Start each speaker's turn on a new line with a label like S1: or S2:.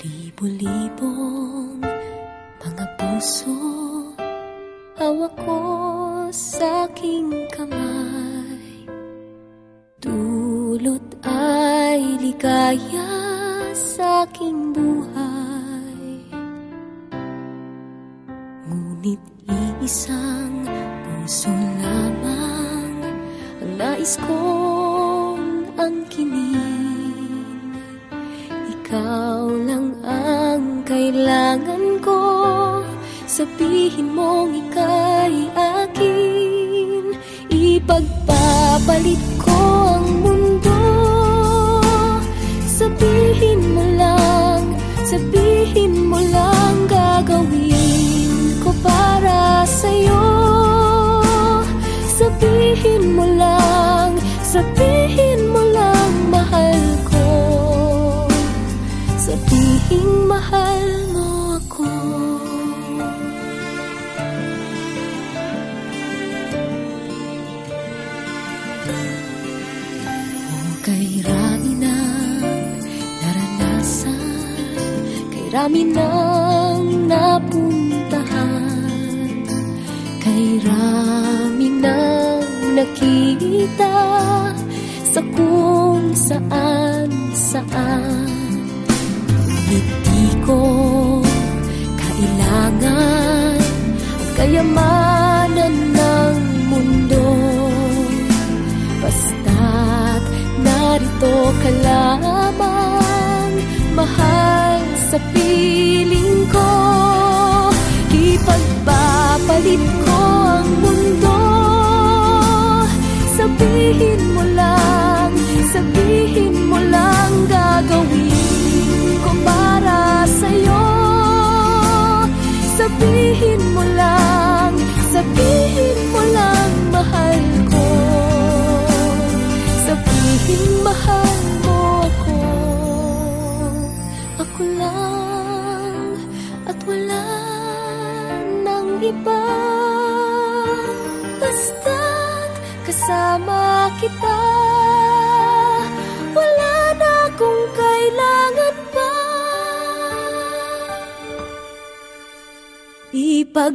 S1: Libo-libong mga puso Hawak ko sa aking kamay. Dulot ay ligaya sa aking buhay. Ngunit iisang puso lamang Ang nais kong angkinin Ikaw lang ang kailangan ko. Sabihin mong ika'y akin. Ipagpapalit Sabihin mahal mo ako. O kay rami ng naranasan. Kay rami ng napuntahan. Kay rami ng nakita Sa kung saan saan Ngunit ko kailangan Ang kayamanan ng mundo. Basta't narito ka lamang Mahal sa piling wala nang iba. Basta't kasama kita. Wala na akong kailangan pa. Ipag